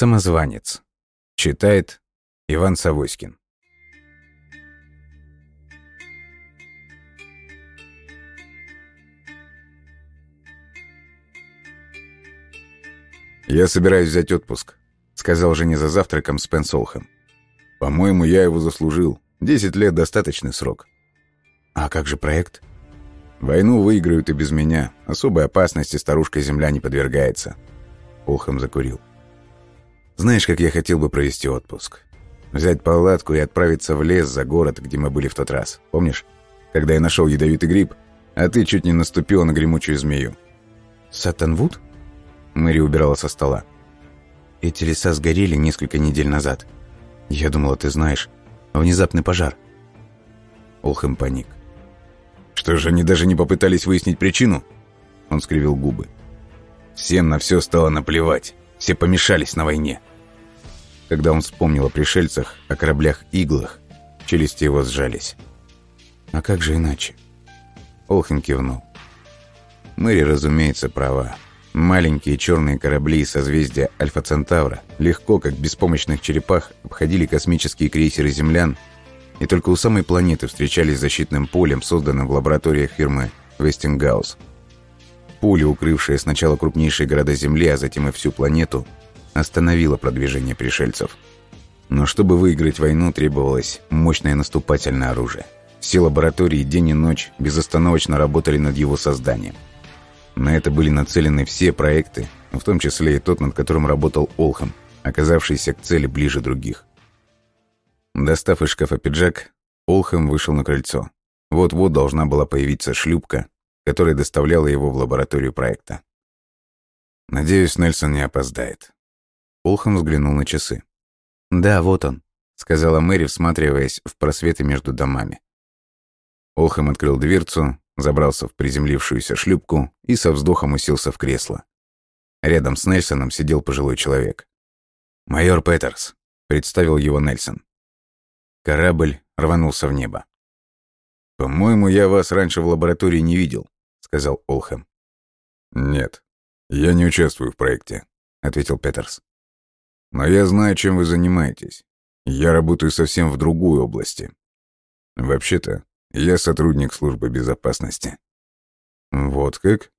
Самозванец. Читает Иван Савоськин. «Я собираюсь взять отпуск», — сказал жене за завтраком Спенс Олхэм. «По-моему, я его заслужил. Десять лет — достаточный срок». «А как же проект?» «Войну выиграют и без меня. Особой опасности старушка Земля не подвергается». Олхэм закурил. «Знаешь, как я хотел бы провести отпуск? Взять палатку и отправиться в лес за город, где мы были в тот раз. Помнишь? Когда я нашел ядовитый гриб, а ты чуть не наступила на гремучую змею». «Сатанвуд?» Мэри убирала со стола. «Эти леса сгорели несколько недель назад. Я думала, ты знаешь. Внезапный пожар». Олхэм паник. «Что же, они даже не попытались выяснить причину?» Он скривил губы. «Всем на все стало наплевать. Все помешались на войне». Когда он вспомнил о пришельцах, о кораблях-иглах, челюсти его сжались. «А как же иначе?» Олхен кивнул. Мэри, разумеется, права. Маленькие черные корабли созвездия Альфа-Центавра легко, как беспомощных черепах, обходили космические крейсеры землян и только у самой планеты встречались защитным полем, созданным в лабораториях фирмы Вестингаус. Пуля, укрывшая сначала крупнейшие города Земли, а затем и всю планету, остановила продвижение пришельцев. Но чтобы выиграть войну, требовалось мощное наступательное оружие. Все лаборатории день и ночь безостановочно работали над его созданием – на это были нацелены все проекты, в том числе и тот, над которым работал Олхам, оказавшийся к цели ближе других. Достав из шкафа пиджак, Олхэм вышел на крыльцо. Вот-вот должна была появиться шлюпка, которая доставляла его в лабораторию проекта. «Надеюсь, Нельсон не опоздает». Олхэм взглянул на часы. «Да, вот он», — сказала Мэри, всматриваясь в просветы между домами. Олхэм открыл дверцу, забрался в приземлившуюся шлюпку и со вздохом уселся в кресло. Рядом с Нельсоном сидел пожилой человек. «Майор Петерс», — представил его Нельсон. Корабль рванулся в небо. «По-моему, я вас раньше в лаборатории не видел», — сказал Олхэм. «Нет, я не участвую в проекте», — ответил Петерс. «Но я знаю, чем вы занимаетесь. Я работаю совсем в другой области. Вообще-то, я сотрудник службы безопасности». «Вот как?»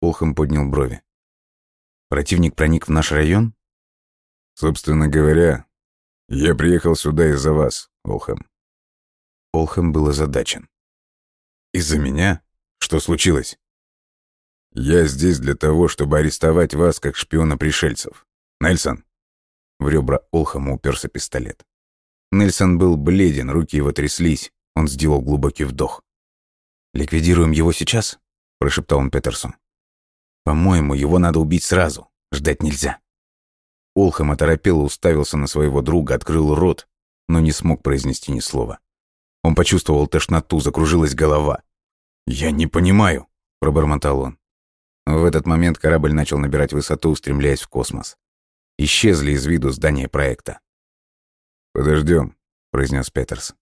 Олхэм поднял брови. «Противник проник в наш район?» «Собственно говоря, я приехал сюда из-за вас, Олхэм». Олхэм был озадачен. «Из-за меня? Что случилось?» «Я здесь для того, чтобы арестовать вас как шпиона пришельцев. Нельсон!» В ребра Олхэма уперся пистолет. Нельсон был бледен, руки его тряслись. Он сделал глубокий вдох. «Ликвидируем его сейчас?» – прошептал он Петерсон. «По-моему, его надо убить сразу. Ждать нельзя». Олхэм оторопел и уставился на своего друга, открыл рот, но не смог произнести ни слова. Он почувствовал тошноту, закружилась голова. «Я не понимаю», – пробормотал он. В этот момент корабль начал набирать высоту, устремляясь в космос. Исчезли из виду здания проекта. «Подождем», — произнес Петерс.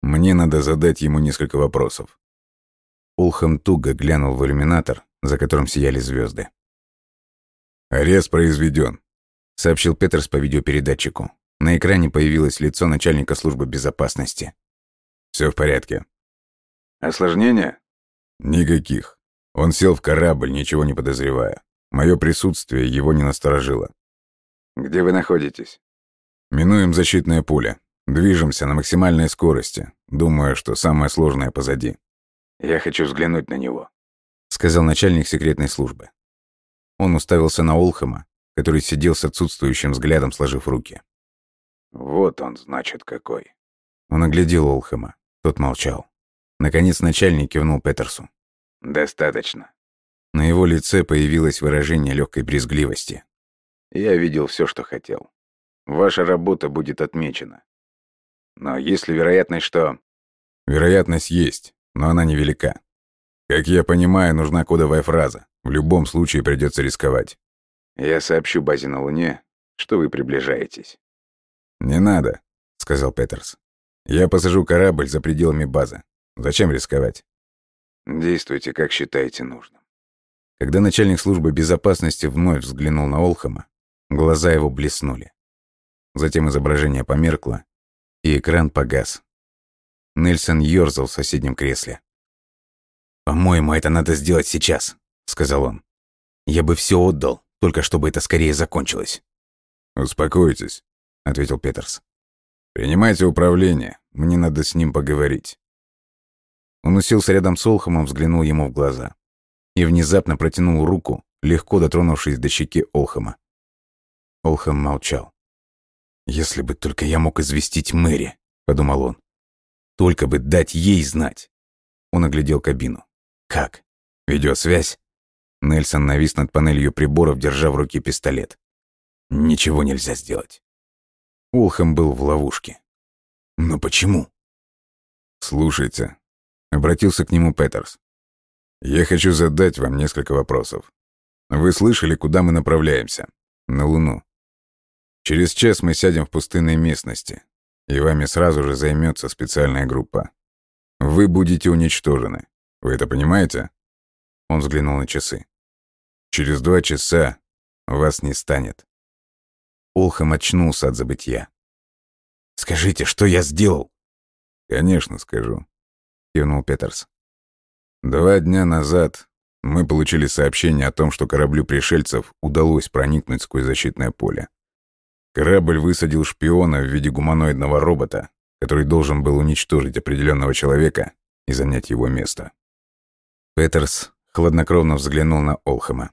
Мне надо задать ему несколько вопросов. Улхам туго глянул в иллюминатор, за которым сияли звезды. «Арест произведен», — сообщил Петерс по видеопередатчику. На экране появилось лицо начальника службы безопасности. Все в порядке». «Осложнения?» «Никаких. Он сел в корабль, ничего не подозревая. Мое присутствие его не насторожило». «Где вы находитесь?» «Минуем защитное поле. Движемся на максимальной скорости. Думаю, что самое сложное позади. Я хочу взглянуть на него, сказал начальник секретной службы. Он уставился на Олхама, который сидел с отсутствующим взглядом, сложив руки. Вот он, значит, какой. Он оглядел Олхама. Тот молчал. Наконец начальник кивнул Петерсу. Достаточно. На его лице появилось выражение легкой брезгливости. Я видел все, что хотел. Ваша работа будет отмечена. Но есть ли вероятность, что... Вероятность есть, но она невелика. Как я понимаю, нужна кодовая фраза. В любом случае придется рисковать. Я сообщу базе на Луне, что вы приближаетесь. Не надо, сказал Петерс. Я посажу корабль за пределами базы. Зачем рисковать? Действуйте, как считаете нужным. Когда начальник службы безопасности вновь взглянул на Олхама, Глаза его блеснули. Затем изображение померкло, и экран погас. Нельсон ёрзал в соседнем кресле. «По-моему, это надо сделать сейчас», — сказал он. «Я бы все отдал, только чтобы это скорее закончилось». «Успокойтесь», — ответил Петерс. «Принимайте управление, мне надо с ним поговорить». Он уселся рядом с Олхомом, взглянул ему в глаза. И внезапно протянул руку, легко дотронувшись до щеки Олхома. Олхом молчал. «Если бы только я мог известить Мэри», — подумал он. «Только бы дать ей знать». Он оглядел кабину. «Как? Видеосвязь?» Нельсон навис над панелью приборов, держа в руке пистолет. «Ничего нельзя сделать». Олхом был в ловушке. «Но почему?» «Слушайте», — обратился к нему Петерс. «Я хочу задать вам несколько вопросов. Вы слышали, куда мы направляемся? На Луну. Через час мы сядем в пустынной местности, и вами сразу же займется специальная группа. Вы будете уничтожены. Вы это понимаете?» Он взглянул на часы. «Через два часа вас не станет». Олхам очнулся от забытья. «Скажите, что я сделал?» «Конечно скажу», — кивнул Петерс. «Два дня назад мы получили сообщение о том, что кораблю пришельцев удалось проникнуть сквозь защитное поле. Корабль высадил шпиона в виде гуманоидного робота, который должен был уничтожить определенного человека и занять его место. Петерс хладнокровно взглянул на Олхема.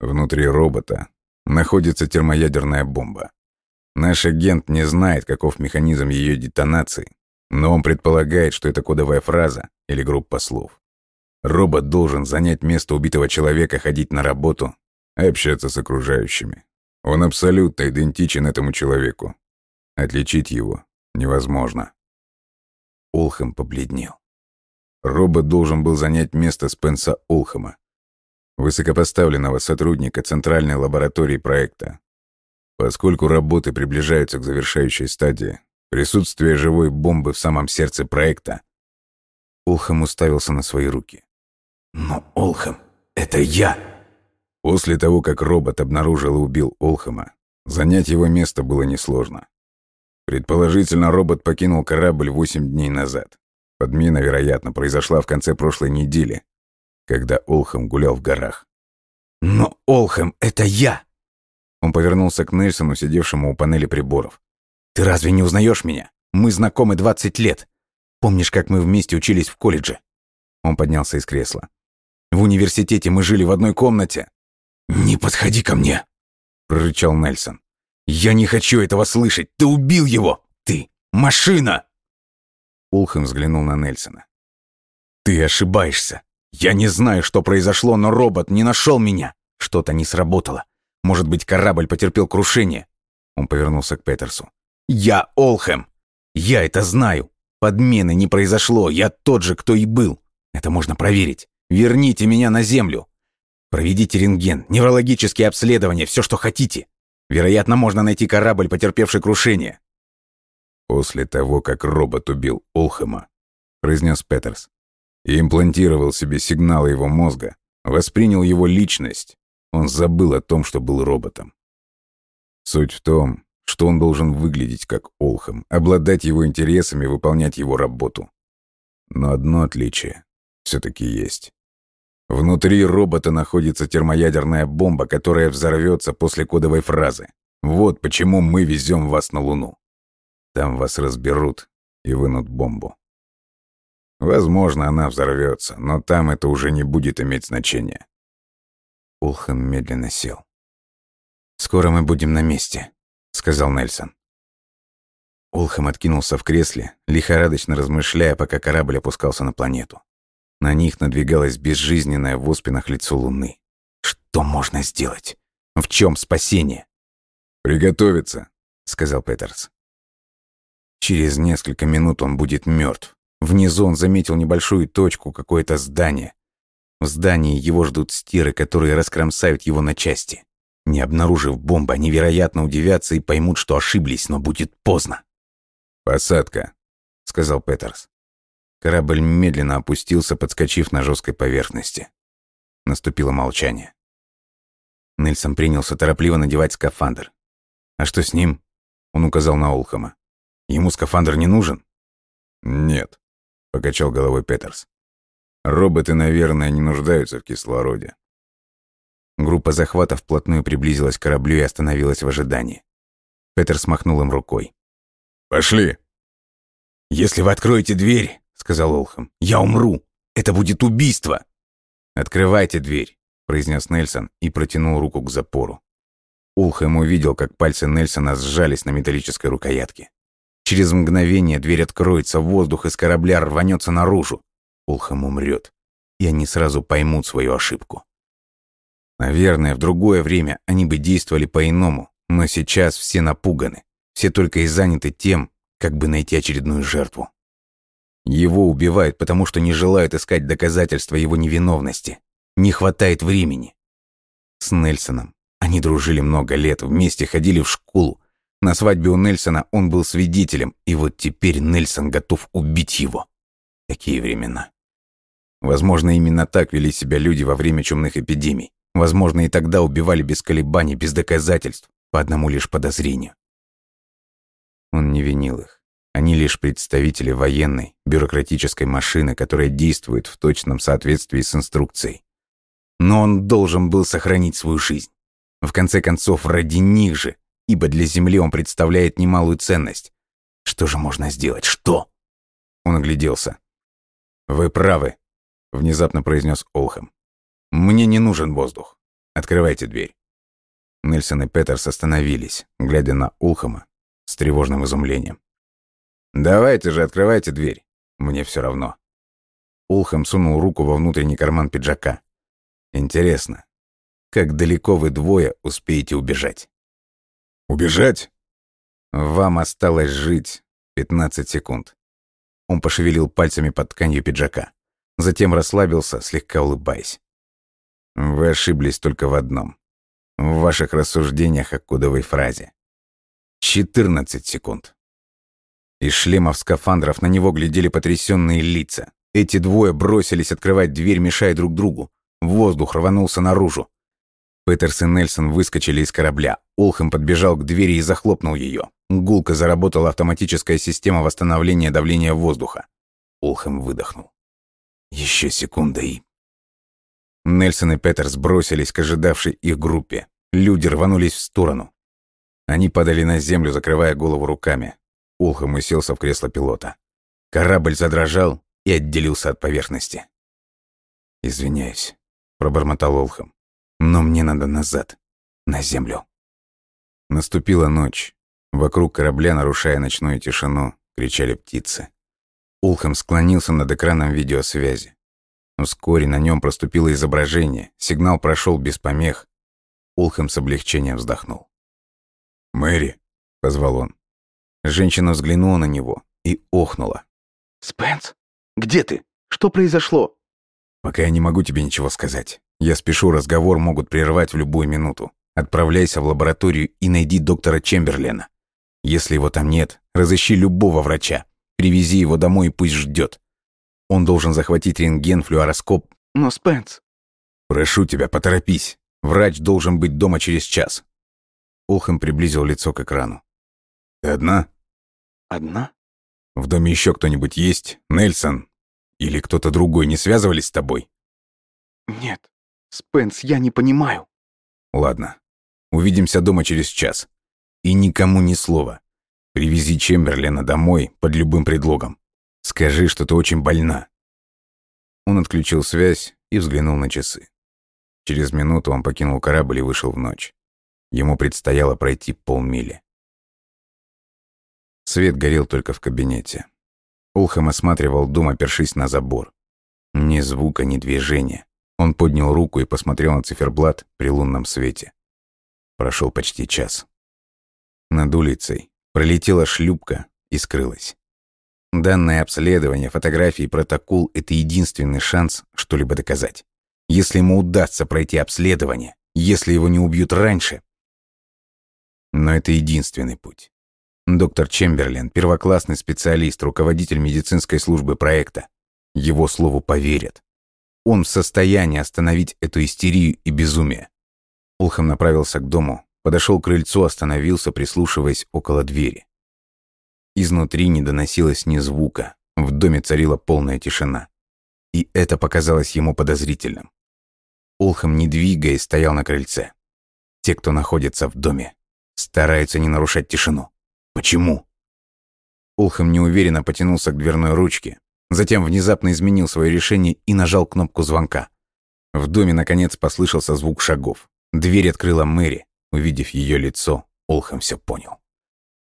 Внутри робота находится термоядерная бомба. Наш агент не знает, каков механизм ее детонации, но он предполагает, что это кодовая фраза или группа слов. Робот должен занять место убитого человека, ходить на работу общаться с окружающими. Он абсолютно идентичен этому человеку. Отличить его невозможно. Олхэм побледнел. Робот должен был занять место Спенса Олхэма, высокопоставленного сотрудника Центральной лаборатории проекта. Поскольку работы приближаются к завершающей стадии, присутствие живой бомбы в самом сердце проекта... Олхэм уставился на свои руки. «Но Олхэм, это я!» После того, как робот обнаружил и убил Олхэма, занять его место было несложно. Предположительно, робот покинул корабль 8 дней назад. Подмена, вероятно, произошла в конце прошлой недели, когда Олхэм гулял в горах. «Но Олхэм, это я!» Он повернулся к Нельсону, сидевшему у панели приборов. «Ты разве не узнаешь меня? Мы знакомы 20 лет. Помнишь, как мы вместе учились в колледже?» Он поднялся из кресла. «В университете мы жили в одной комнате. «Не подходи ко мне!» — прорычал Нельсон. «Я не хочу этого слышать! Ты убил его! Ты машина!» Улхэм взглянул на Нельсона. «Ты ошибаешься. Я не знаю, что произошло, но робот не нашел меня. Что-то не сработало. Может быть, корабль потерпел крушение?» Он повернулся к Петерсу. «Я Олхэм! Я это знаю! Подмены не произошло, я тот же, кто и был. Это можно проверить. Верните меня на Землю!» Проведите рентген, неврологические обследования, все, что хотите. Вероятно, можно найти корабль, потерпевший крушение». «После того, как робот убил Олхэма», — произнес Петерс, и имплантировал себе сигналы его мозга, воспринял его личность, он забыл о том, что был роботом. Суть в том, что он должен выглядеть как Олхэм, обладать его интересами, выполнять его работу. Но одно отличие все таки есть. Внутри робота находится термоядерная бомба, которая взорвется после кодовой фразы. Вот почему мы везем вас на Луну. Там вас разберут и вынут бомбу. Возможно, она взорвется, но там это уже не будет иметь значения. Улхэм медленно сел. «Скоро мы будем на месте», — сказал Нельсон. Улхэм откинулся в кресле, лихорадочно размышляя, пока корабль опускался на планету. На них надвигалось безжизненное в оспинах лицо Луны. Что можно сделать? В чем спасение? «Приготовиться», — сказал Петерс. Через несколько минут он будет мертв. Внизу он заметил небольшую точку, какое-то здание. В здании его ждут стиры, которые раскромсают его на части. Не обнаружив бомбы, они, вероятно, удивятся и поймут, что ошиблись, но будет поздно. «Посадка», — сказал Петерс. Корабль медленно опустился, подскочив на жесткой поверхности. Наступило молчание. Нельсон принялся торопливо надевать скафандр. «А что с ним?» Он указал на Олхама. «Ему скафандр не нужен?» «Нет», — покачал головой Петерс. «Роботы, наверное, не нуждаются в кислороде». Группа захвата вплотную приблизилась к кораблю и остановилась в ожидании. Петерс махнул им рукой. «Пошли!» «Если вы откроете дверь, — сказал Олхам, — я умру. Это будет убийство!» «Открывайте дверь», — произнес Нельсон и протянул руку к запору. Улхэм увидел, как пальцы Нельсона сжались на металлической рукоятке. Через мгновение дверь откроется, воздух из корабля рванется наружу. Улхэм умрет, и они сразу поймут свою ошибку. Наверное, в другое время они бы действовали по-иному, но сейчас все напуганы, все только и заняты тем, как бы найти очередную жертву. Его убивают, потому что не желают искать доказательства его невиновности. Не хватает времени. С Нельсоном они дружили много лет, вместе ходили в школу. На свадьбе у Нельсона он был свидетелем, и вот теперь Нельсон готов убить его. Какие времена. Возможно, именно так вели себя люди во время чумных эпидемий. Возможно, и тогда убивали без колебаний, без доказательств, по одному лишь подозрению. Он не винил их. Они лишь представители военной, бюрократической машины, которая действует в точном соответствии с инструкцией. Но он должен был сохранить свою жизнь. В конце концов, ради них же, ибо для Земли он представляет немалую ценность. Что же можно сделать? Что? Он огляделся. «Вы правы», — внезапно произнес Олхэм. «Мне не нужен воздух. Открывайте дверь». Нельсон и Петерс остановились, глядя на Улхама с тревожным изумлением. «Давайте же, открывайте дверь. Мне все равно». Улхам сунул руку во внутренний карман пиджака. «Интересно, как далеко вы двое успеете убежать?» «Убежать?» «Вам осталось жить 15 секунд». Он пошевелил пальцами под тканью пиджака. Затем расслабился, слегка улыбаясь. «Вы ошиблись только в одном. В ваших рассуждениях о кодовой фразе. 14 секунд». Из шлемов скафандров на него глядели потрясенные лица. Эти двое бросились открывать дверь, мешая друг другу. Воздух рванулся наружу. Петерс и Нельсон выскочили из корабля. Олхэм подбежал к двери и захлопнул ее. Гулко заработала автоматическая система восстановления давления воздуха. Олхэм выдохнул. Еще секунда и... Нельсон и Петерс бросились к ожидавшей их группе. Люди рванулись в сторону. Они падали на землю, закрывая голову руками. Улхам уселся в кресло пилота. Корабль задрожал и отделился от поверхности. «Извиняюсь», — пробормотал Олхам. «Но мне надо назад, на землю». Наступила ночь. Вокруг корабля, нарушая ночную тишину, кричали птицы. Улхам склонился над экраном видеосвязи. Вскоре на нем проступило изображение, сигнал прошел без помех. Улхам с облегчением вздохнул. «Мэри», — позвал он. Женщина взглянула на него и охнула. «Спенс, где ты? Что произошло?» «Пока я не могу тебе ничего сказать. Я спешу, разговор могут прервать в любую минуту. Отправляйся в лабораторию и найди доктора Чемберлена. Если его там нет, разыщи любого врача. Привези его домой и пусть ждет. Он должен захватить рентген, флюороскоп. Но, Спенс... Прошу тебя, поторопись. Врач должен быть дома через час. Олхэм приблизил лицо к экрану. Ты одна? Одна? В доме еще кто-нибудь есть? Нельсон? Или кто-то другой не связывались с тобой? Нет. Спенс, я не понимаю. Ладно. Увидимся дома через час. И никому ни слова. Привези Чемберлена домой под любым предлогом. Скажи, что ты очень больна. Он отключил связь и взглянул на часы. Через минуту он покинул корабль и вышел в ночь. Ему предстояло пройти полмили. Свет горел только в кабинете. Улхам осматривал дом, опершись на забор. Ни звука, ни движения. Он поднял руку и посмотрел на циферблат при лунном свете. Прошел почти час. Над улицей пролетела шлюпка и скрылась. Данное обследование, фотографии, протокол — это единственный шанс что-либо доказать. Если ему удастся пройти обследование, если его не убьют раньше. Но это единственный путь. Доктор Чемберлен – первоклассный специалист, руководитель медицинской службы проекта. Его слову поверят. Он в состоянии остановить эту истерию и безумие. Улхам направился к дому, подошел к крыльцу, остановился, прислушиваясь около двери. Изнутри не доносилось ни звука, в доме царила полная тишина. И это показалось ему подозрительным. Улхам, не двигаясь, стоял на крыльце. Те, кто находится в доме, стараются не нарушать тишину. Почему? Улхам неуверенно потянулся к дверной ручке, затем внезапно изменил свое решение и нажал кнопку звонка. В доме, наконец, послышался звук шагов. Дверь открыла Мэри. Увидев ее лицо, Улхам все понял.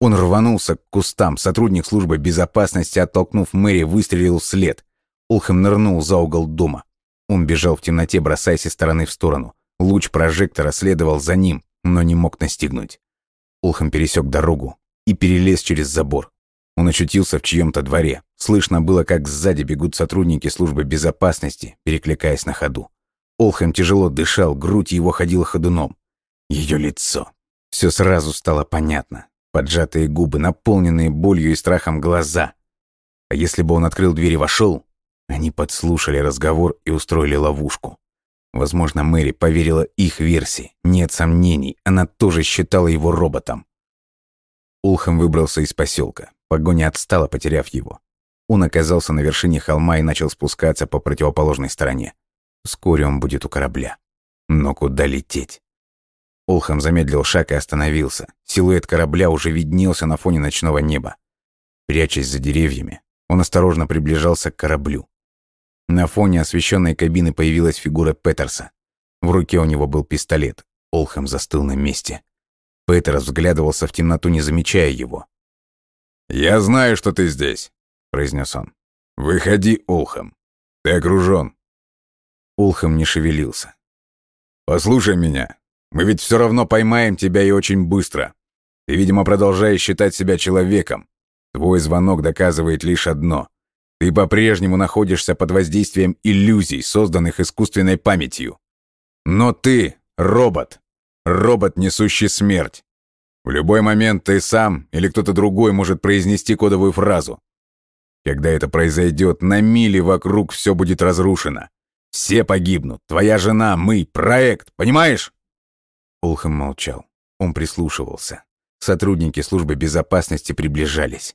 Он рванулся к кустам. Сотрудник службы безопасности, оттолкнув Мэри, выстрелил вслед. Улхам нырнул за угол дома. Он бежал в темноте, бросаясь из стороны в сторону. Луч прожектора следовал за ним, но не мог настигнуть. Улхам пересек дорогу и перелез через забор. Он очутился в чьем-то дворе. Слышно было, как сзади бегут сотрудники службы безопасности, перекликаясь на ходу. Олхэм тяжело дышал, грудь его ходила ходуном. Ее лицо. Все сразу стало понятно. Поджатые губы, наполненные болью и страхом глаза. А если бы он открыл дверь и вошел, они подслушали разговор и устроили ловушку. Возможно, Мэри поверила их версии. Нет сомнений, она тоже считала его роботом. Улхэм выбрался из поселка. Погоня отстала, потеряв его. Он оказался на вершине холма и начал спускаться по противоположной стороне. Вскоре он будет у корабля. Но куда лететь? Олхам замедлил шаг и остановился. Силуэт корабля уже виднелся на фоне ночного неба. Прячась за деревьями, он осторожно приближался к кораблю. На фоне освещенной кабины появилась фигура Петерса. В руке у него был пистолет. Олхам застыл на месте. Петерс взглядывался в темноту, не замечая его. «Я знаю, что ты здесь», — произнес он. «Выходи, Улхам. Ты окружен». Улхам не шевелился. «Послушай меня. Мы ведь все равно поймаем тебя и очень быстро. Ты, видимо, продолжаешь считать себя человеком. Твой звонок доказывает лишь одно. Ты по-прежнему находишься под воздействием иллюзий, созданных искусственной памятью. Но ты — робот. Робот, несущий смерть. В любой момент ты сам или кто-то другой может произнести кодовую фразу. Когда это произойдет, на мили вокруг все будет разрушено. Все погибнут. Твоя жена, мы, проект, понимаешь?» Улхэм молчал. Он прислушивался. Сотрудники службы безопасности приближались.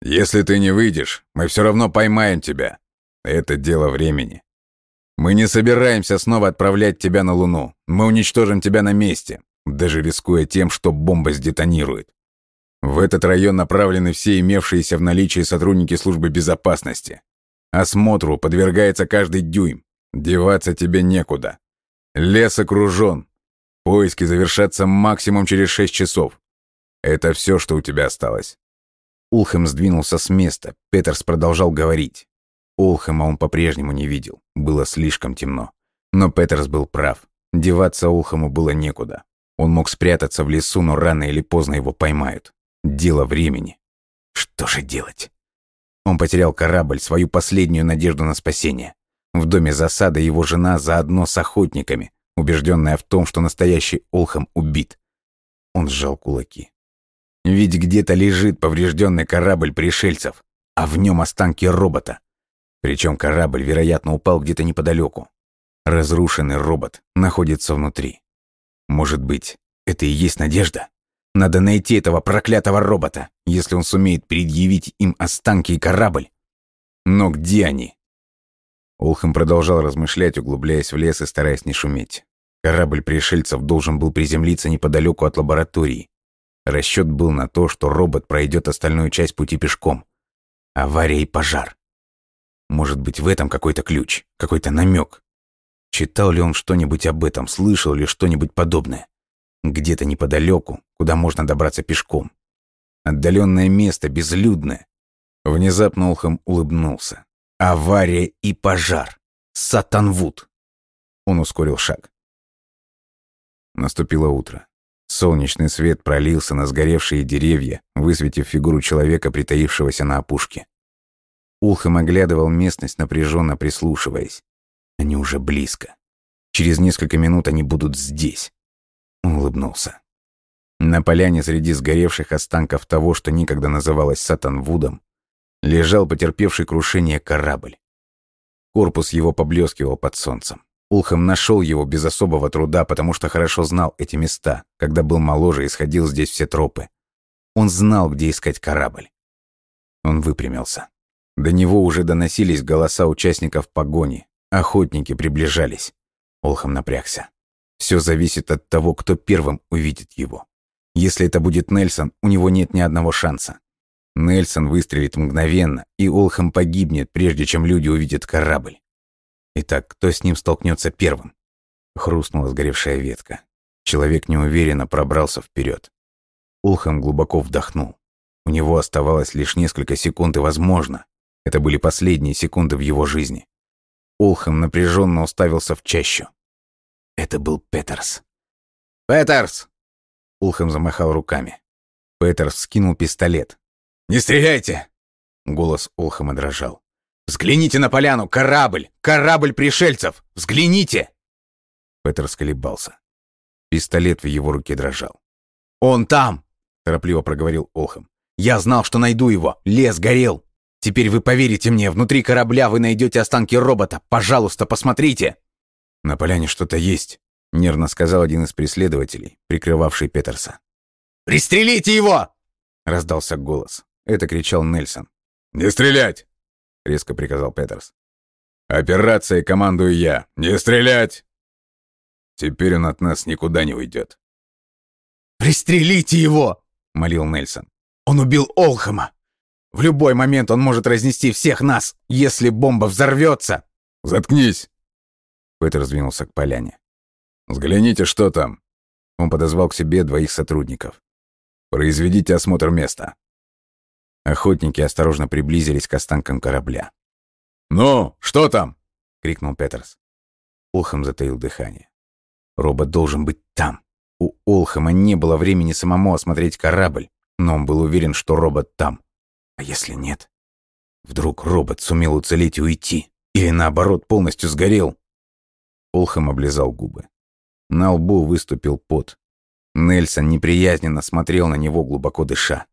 «Если ты не выйдешь, мы все равно поймаем тебя. Это дело времени. Мы не собираемся снова отправлять тебя на Луну. Мы уничтожим тебя на месте даже рискуя тем, что бомба сдетонирует. В этот район направлены все имевшиеся в наличии сотрудники службы безопасности. Осмотру подвергается каждый дюйм. Деваться тебе некуда. Лес окружен. Поиски завершатся максимум через шесть часов. Это все, что у тебя осталось. Улхэм сдвинулся с места. Петерс продолжал говорить. Улхэма он по-прежнему не видел. Было слишком темно. Но Петерс был прав. Деваться Улхэму было некуда. Он мог спрятаться в лесу, но рано или поздно его поймают. Дело времени. Что же делать? Он потерял корабль, свою последнюю надежду на спасение. В доме засады его жена заодно с охотниками, убежденная в том, что настоящий Олхам убит. Он сжал кулаки. Ведь где-то лежит поврежденный корабль пришельцев, а в нем останки робота. Причем корабль, вероятно, упал где-то неподалеку. Разрушенный робот находится внутри. Может быть, это и есть надежда? Надо найти этого проклятого робота, если он сумеет предъявить им останки и корабль. Но где они? Олхэм продолжал размышлять, углубляясь в лес и стараясь не шуметь. Корабль пришельцев должен был приземлиться неподалеку от лаборатории. Расчет был на то, что робот пройдет остальную часть пути пешком. Авария и пожар. Может быть, в этом какой-то ключ, какой-то намек. Читал ли он что-нибудь об этом, слышал ли что-нибудь подобное? Где-то неподалеку, куда можно добраться пешком. Отдаленное место, безлюдное. Внезапно Олхэм улыбнулся. Авария и пожар. Сатанвуд. Он ускорил шаг. Наступило утро. Солнечный свет пролился на сгоревшие деревья, высветив фигуру человека, притаившегося на опушке. Улхэм оглядывал местность, напряженно прислушиваясь. Они уже близко. Через несколько минут они будут здесь. Улыбнулся. На поляне среди сгоревших останков того, что никогда называлось Сатанвудом, лежал потерпевший крушение корабль. Корпус его поблескивал под солнцем. Улхэм нашел его без особого труда, потому что хорошо знал эти места, когда был моложе и сходил здесь все тропы. Он знал, где искать корабль. Он выпрямился. До него уже доносились голоса участников погони. Охотники приближались. Олхам напрягся. Все зависит от того, кто первым увидит его. Если это будет Нельсон, у него нет ни одного шанса. Нельсон выстрелит мгновенно, и Олхам погибнет, прежде чем люди увидят корабль. Итак, кто с ним столкнется первым? Хрустнула сгоревшая ветка. Человек неуверенно пробрался вперед. Улхам глубоко вдохнул. У него оставалось лишь несколько секунд, и, возможно, это были последние секунды в его жизни. Улхам напряженно уставился в чащу. Это был Петерс. «Петерс!» Улхам замахал руками. Петерс скинул пистолет. «Не стреляйте!» Голос Улхама дрожал. «Взгляните на поляну! Корабль! Корабль пришельцев! Взгляните!» Петерс колебался. Пистолет в его руке дрожал. «Он там!» — торопливо проговорил Олхам. «Я знал, что найду его! Лес горел! Теперь вы поверите мне, внутри корабля вы найдете останки робота! Пожалуйста, посмотрите!» «На поляне что-то есть», — нервно сказал один из преследователей, прикрывавший Петерса. «Пристрелите его!» — раздался голос. Это кричал Нельсон. «Не стрелять!» — резко приказал Петерс. «Операцией командую я! Не стрелять!» Теперь он от нас никуда не уйдет. «Пристрелите его!» — молил Нельсон. «Он убил Олхама! В любой момент он может разнести всех нас, если бомба взорвется!» «Заткнись!» Петер сдвинулся к поляне. «Взгляните, что там!» Он подозвал к себе двоих сотрудников. «Произведите осмотр места». Охотники осторожно приблизились к останкам корабля. «Ну, что там?» — крикнул Петерс. Олхам затаил дыхание. Робот должен быть там. У Олхама не было времени самому осмотреть корабль, но он был уверен, что робот там. А если нет? Вдруг робот сумел уцелеть и уйти? Или наоборот, полностью сгорел? Олхам облизал губы. На лбу выступил пот. Нельсон неприязненно смотрел на него, глубоко дыша.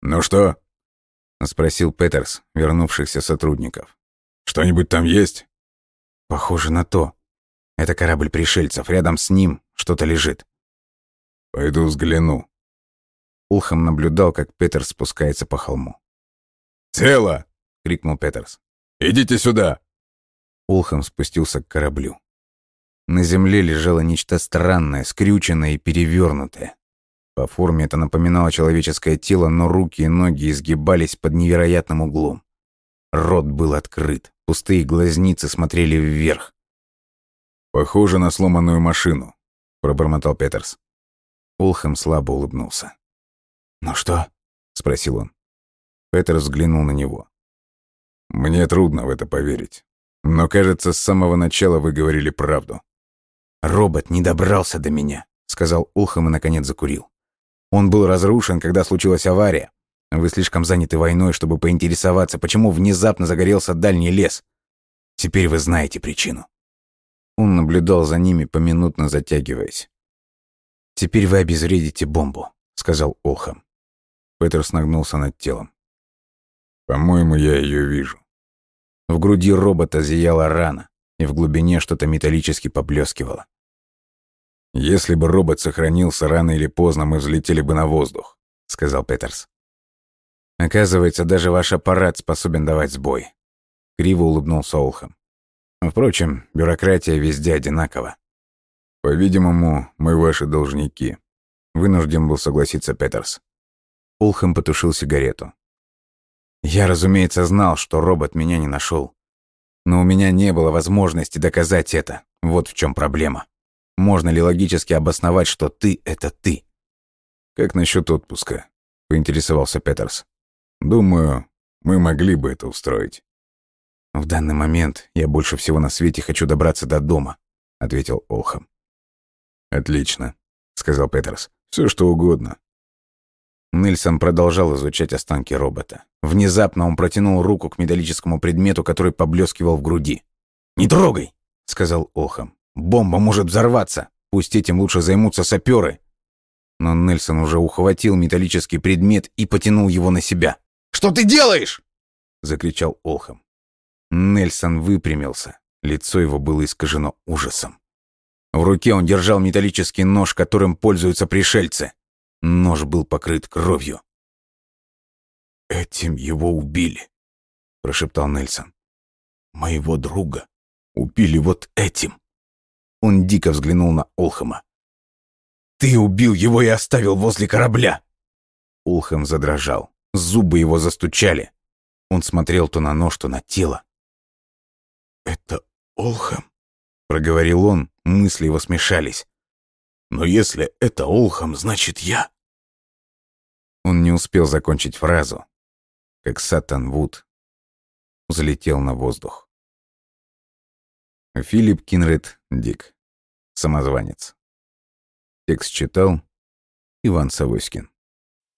«Ну что?» — спросил Петерс, вернувшихся сотрудников. «Что-нибудь там есть?» «Похоже на то. Это корабль пришельцев. Рядом с ним что-то лежит». «Пойду взгляну». Улхам наблюдал, как Петерс спускается по холму. «Тело!» — крикнул Петерс. «Идите сюда!» Улхам спустился к кораблю. На земле лежало нечто странное, скрюченное и перевернутое. По форме это напоминало человеческое тело, но руки и ноги изгибались под невероятным углом. Рот был открыт, пустые глазницы смотрели вверх. «Похоже на сломанную машину», — пробормотал Петерс. Улхэм слабо улыбнулся. «Ну что?» — спросил он. Петерс взглянул на него. «Мне трудно в это поверить. Но, кажется, с самого начала вы говорили правду». «Робот не добрался до меня», — сказал Улхэм и, наконец, закурил. Он был разрушен, когда случилась авария. Вы слишком заняты войной, чтобы поинтересоваться, почему внезапно загорелся дальний лес. Теперь вы знаете причину. Он наблюдал за ними, поминутно затягиваясь. «Теперь вы обезвредите бомбу», — сказал Олхам. Петерс нагнулся над телом. «По-моему, я ее вижу». В груди робота зияла рана, и в глубине что-то металлически поблескивало. «Если бы робот сохранился, рано или поздно мы взлетели бы на воздух», — сказал Петерс. «Оказывается, даже ваш аппарат способен давать сбой», — криво улыбнулся Олхам. «Впрочем, бюрократия везде одинакова». «По-видимому, мы ваши должники», — вынужден был согласиться Петерс. Олхам потушил сигарету. «Я, разумеется, знал, что робот меня не нашел. Но у меня не было возможности доказать это. Вот в чем проблема». Можно ли логически обосновать, что ты — это ты? «Как насчет отпуска?» — поинтересовался Петерс. «Думаю, мы могли бы это устроить». «В данный момент я больше всего на свете хочу добраться до дома», — ответил Олхам. «Отлично», — сказал Петерс. Все что угодно». Нельсон продолжал изучать останки робота. Внезапно он протянул руку к металлическому предмету, который поблескивал в груди. «Не трогай!» — сказал Олхам. Бомба может взорваться. Пусть этим лучше займутся саперы. Но Нельсон уже ухватил металлический предмет и потянул его на себя. «Что ты делаешь?» — закричал Олхам. Нельсон выпрямился. Лицо его было искажено ужасом. В руке он держал металлический нож, которым пользуются пришельцы. Нож был покрыт кровью. «Этим его убили», — прошептал Нельсон. «Моего друга убили вот этим». Он дико взглянул на Олхама. «Ты убил его и оставил возле корабля!» Олхэм задрожал. Зубы его застучали. Он смотрел то на нож, то на тело. «Это Олхэм?» — проговорил он, мысли его смешались. «Но если это Олхэм, значит я...» Он не успел закончить фразу, как Сатан Вуд взлетел на воздух. Филипп Кинред Дик. Самозванец. Текст читал Иван Савоськин.